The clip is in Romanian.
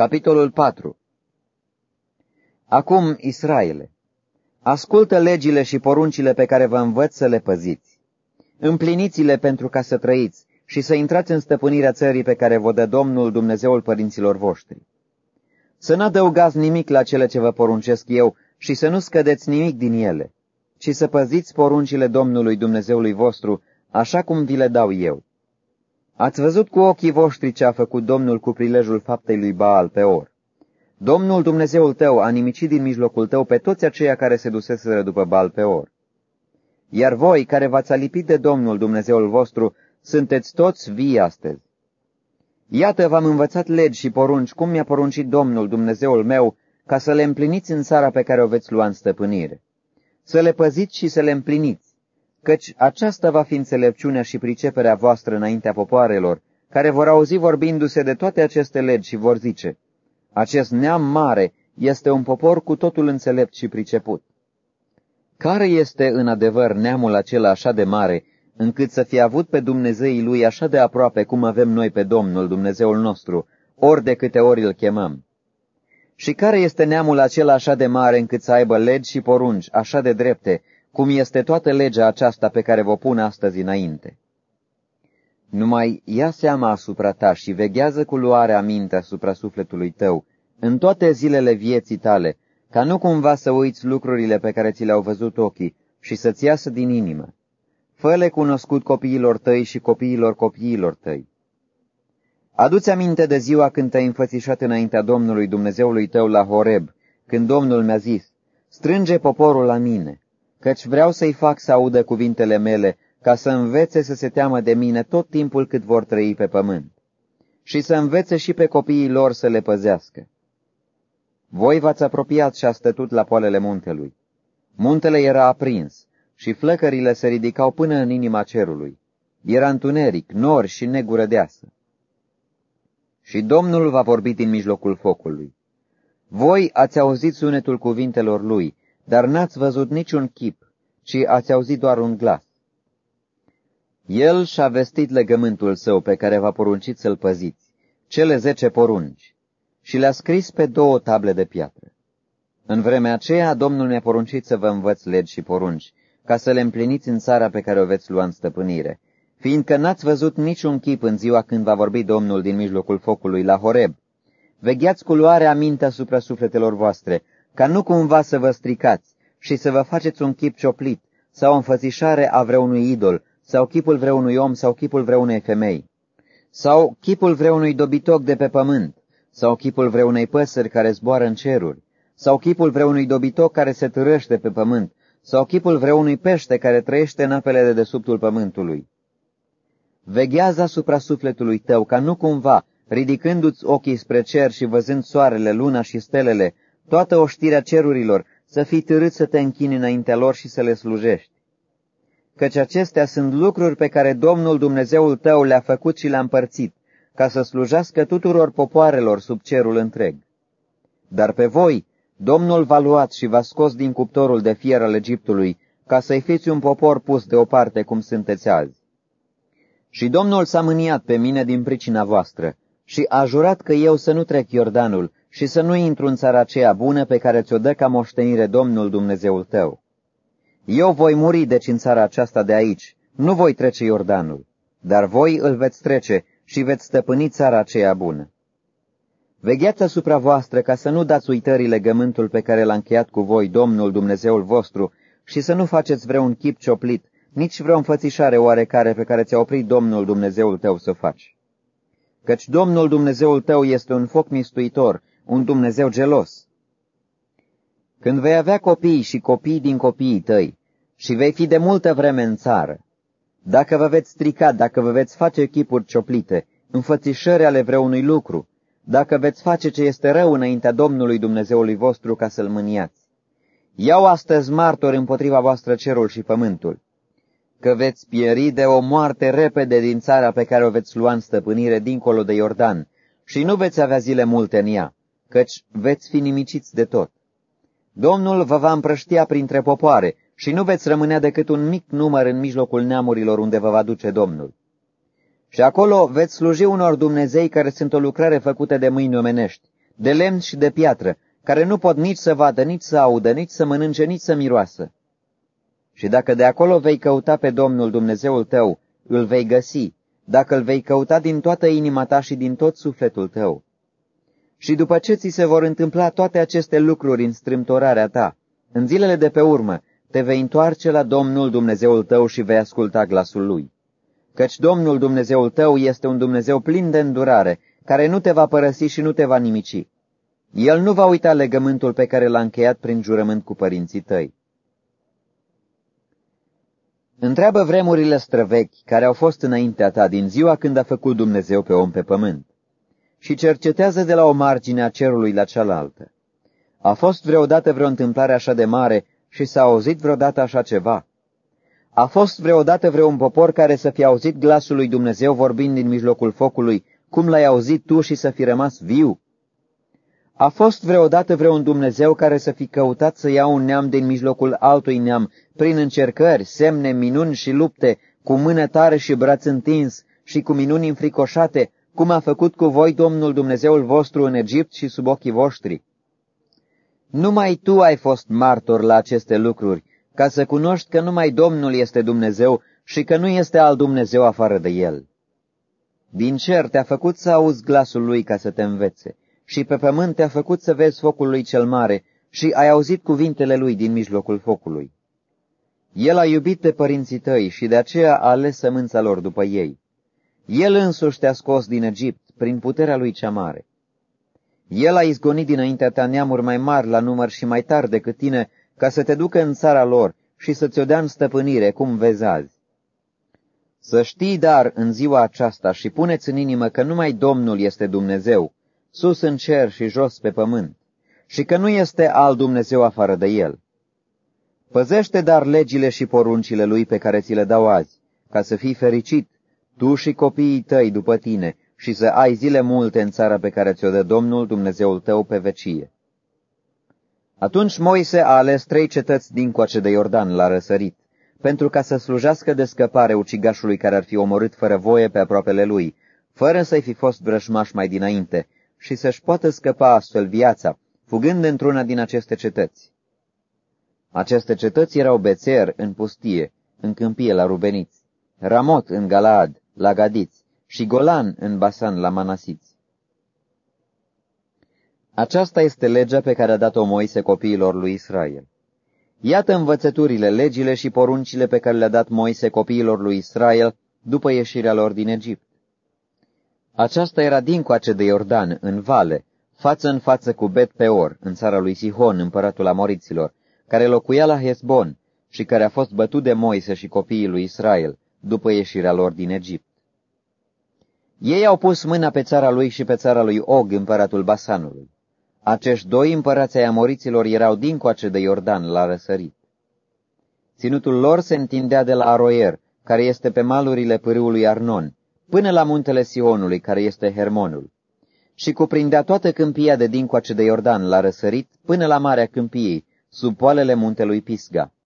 Capitolul 4 Acum, Israele, ascultă legile și poruncile pe care vă învăț să le păziți. Împliniți-le pentru ca să trăiți și să intrați în stăpânirea țării pe care vă dă Domnul Dumnezeul părinților voștri. Să nu adăugați nimic la cele ce vă poruncesc eu și să nu scădeți nimic din ele, ci să păziți poruncile Domnului Dumnezeului vostru, așa cum vi le dau eu. Ați văzut cu ochii voștri ce a făcut Domnul cu prilejul faptei lui Baal pe or. Domnul Dumnezeul tău a nimicit din mijlocul tău pe toți aceia care se duseseră după Baal pe or. Iar voi, care v-ați alipit de Domnul Dumnezeul vostru, sunteți toți vii astăzi. Iată, v-am învățat legi și porunci, cum mi-a poruncit Domnul Dumnezeul meu, ca să le împliniți în țara pe care o veți lua în stăpânire. Să le păziți și să le împliniți, căci aceasta va fi înțelepciunea și priceperea voastră înaintea popoarelor, care vor auzi vorbindu-se de toate aceste legi și vor zice, acest neam mare este un popor cu totul înțelept și priceput. Care este în adevăr neamul acela așa de mare, încât să fie avut pe Dumnezeii lui așa de aproape cum avem noi pe Domnul Dumnezeul nostru, ori de câte ori îl chemăm? Și care este neamul acela așa de mare încât să aibă legi și porunci așa de drepte, cum este toată legea aceasta pe care vă pun astăzi înainte. Numai ia seama asupra ta și veghează cu luare aminte asupra sufletului tău, în toate zilele vieții tale, ca nu cumva să uiți lucrurile pe care ți le-au văzut ochii și să-ți iasă din inimă. Fă-le cunoscut copiilor tăi și copiilor copiilor tăi. Adu-ți aminte de ziua când te-ai înfățișat înaintea Domnului Dumnezeului tău la Horeb, când Domnul mi-a zis, strânge poporul la mine căci vreau să-i fac să audă cuvintele mele, ca să învețe să se teamă de mine tot timpul cât vor trăi pe pământ, și să învețe și pe copiii lor să le păzească. Voi v-ați apropiat și a stătut la poalele muntelui. Muntele era aprins și flăcările se ridicau până în inima cerului. Era întuneric, nori și negură deasă. Și Domnul va vorbi din mijlocul focului. Voi ați auzit sunetul cuvintelor lui, dar n-ați văzut niciun chip, ci ați auzit doar un glas. El și-a vestit legământul său pe care v-a poruncit să-l păziți, cele zece porunci, și le-a scris pe două table de piatră. În vremea aceea, Domnul mi-a poruncit să vă învăț legi și porunci, ca să le împliniți în țara pe care o veți lua în stăpânire, fiindcă n-ați văzut niciun chip în ziua când va vorbi Domnul din mijlocul focului la Horeb. Vegheați cu luare aminte asupra sufletelor voastre, ca nu cumva să vă stricați și să vă faceți un chip cioplit sau o înfățișare a vreunui idol sau chipul vreunui om sau chipul vreunei femei sau chipul vreunui dobitoc de pe pământ sau chipul vreunei păsări care zboară în ceruri sau chipul vreunui dobitoc care se târăște pe pământ sau chipul vreunui pește care trăiește în apele de desubtul pământului. Veghează asupra sufletului tău, ca nu cumva, ridicându-ți ochii spre cer și văzând soarele, luna și stelele, toată oștirea cerurilor, să fii târât să te închini înaintea lor și să le slujești. Căci acestea sunt lucruri pe care Domnul Dumnezeul tău le-a făcut și le-a împărțit, ca să slujească tuturor popoarelor sub cerul întreg. Dar pe voi, Domnul v-a luat și v-a scos din cuptorul de fier al Egiptului, ca să-i fiți un popor pus deoparte cum sunteți azi. Și Domnul s-a mâniat pe mine din pricina voastră și a jurat că eu să nu trec Iordanul, și să nu intru în țara aceea bună pe care ți-o dă ca moștenire Domnul Dumnezeul tău. Eu voi muri deci în țara aceasta de aici, nu voi trece Iordanul, dar voi îl veți trece și veți stăpâni țara aceea bună. Vegheați asupra voastră ca să nu dați uitării legământul pe care l-a încheiat cu voi Domnul Dumnezeul vostru și să nu faceți vreun chip cioplit, nici vreo înfățișare oarecare pe care ți-a oprit Domnul Dumnezeul tău să faci. Căci Domnul Dumnezeul tău este un foc mistuitor un Dumnezeu gelos. Când vei avea copii și copii din copiii tăi și vei fi de multă vreme în țară, dacă vă veți strica, dacă vă veți face chipuri cioplite, înfățișări ale vreunui lucru, dacă veți face ce este rău înaintea Domnului Dumnezeului vostru ca să-L mâniați. Iau astăzi martori împotriva voastră cerul și pământul, că veți pieri de o moarte repede din țara pe care o veți lua în stăpânire dincolo de Iordan și nu veți avea zile multe în ea căci veți fi nimiciți de tot. Domnul vă va împrăștia printre popoare și nu veți rămânea decât un mic număr în mijlocul neamurilor unde vă va duce Domnul. Și acolo veți sluji unor Dumnezei care sunt o lucrare făcută de mâini omenești, de lemn și de piatră, care nu pot nici să vadă, nici să audă, nici să mănânce, nici să miroasă. Și dacă de acolo vei căuta pe Domnul Dumnezeul tău, îl vei găsi, dacă îl vei căuta din toată inima ta și din tot sufletul tău. Și după ce ți se vor întâmpla toate aceste lucruri în strâmtorarea ta, în zilele de pe urmă, te vei întoarce la Domnul Dumnezeul tău și vei asculta glasul lui. Căci Domnul Dumnezeul tău este un Dumnezeu plin de îndurare, care nu te va părăsi și nu te va nimici. El nu va uita legământul pe care l-a încheiat prin jurământ cu părinții tăi. Întreabă vremurile străvechi care au fost înaintea ta din ziua când a făcut Dumnezeu pe om pe pământ și cercetează de la o margine a cerului la cealaltă. A fost vreodată vreo întâmplare așa de mare și s-a auzit vreodată așa ceva? A fost vreodată vreun popor care să fi auzit glasul lui Dumnezeu vorbind din mijlocul focului, cum l-ai auzit tu și să fi rămas viu? A fost vreodată vreun Dumnezeu care să fi căutat să ia un neam din mijlocul altui neam, prin încercări, semne, minuni și lupte, cu mână tare și braț întins și cu minuni înfricoșate, cum a făcut cu voi Domnul Dumnezeul vostru în Egipt și sub ochii voștri? Numai tu ai fost martor la aceste lucruri, ca să cunoști că numai Domnul este Dumnezeu și că nu este alt Dumnezeu afară de El. Din cer te-a făcut să auzi glasul Lui ca să te învețe și pe pământ te-a făcut să vezi focul Lui cel mare și ai auzit cuvintele Lui din mijlocul focului. El a iubit pe părinții tăi și de aceea a ales sămânța lor după ei. El însuși te-a scos din Egipt prin puterea Lui cea mare. El a izgonit dinaintea ta neamuri mai mari la număr și mai tari decât tine, ca să te ducă în țara lor și să ți-o dea în stăpânire, cum vezi azi. Să știi, dar, în ziua aceasta și puneți în inimă că numai Domnul este Dumnezeu, sus în cer și jos pe pământ, și că nu este alt Dumnezeu afară de El. Păzește dar legile și poruncile Lui pe care ți le dau azi, ca să fii fericit, tu și copiii tăi după tine, și să ai zile multe în țara pe care ți-o dă Domnul Dumnezeul tău pe vecie. Atunci Moise a ales trei cetăți din coace de Iordan la răsărit, pentru ca să slujească de scăpare ucigașului care ar fi omorât fără voie pe aproapele lui, fără să-i fi fost vrășmaș mai dinainte, și să-și poată scăpa astfel viața, fugând într-una din aceste cetăți. Aceste cetăți erau Bețer în pustie, în câmpie la Rubeniți, Ramot în Galaad, la Gadiți, și Golan în Basan, la Manasiți. Aceasta este legea pe care a dat-o Moise copiilor lui Israel. Iată învățăturile, legile și poruncile pe care le-a dat Moise copiilor lui Israel după ieșirea lor din Egipt. Aceasta era dincoace de Iordan, în vale, față în față cu Bet Peor, în țara lui Sihon, împăratul Amoriților, care locuia la Hesbon și care a fost bătut de Moise și copiii lui Israel, după ieșirea lor din Egipt. Ei au pus mâna pe țara lui și pe țara lui Og, împăratul Basanului. Acești doi împărați ai amoriților erau dincoace de Iordan, la răsărit. Ținutul lor se întindea de la Aroer, care este pe malurile pârâului Arnon, până la muntele Sionului, care este Hermonul, și cuprindea toată câmpia de dincoace de Iordan, la răsărit, până la Marea Câmpiei, sub poalele muntelui Pisga.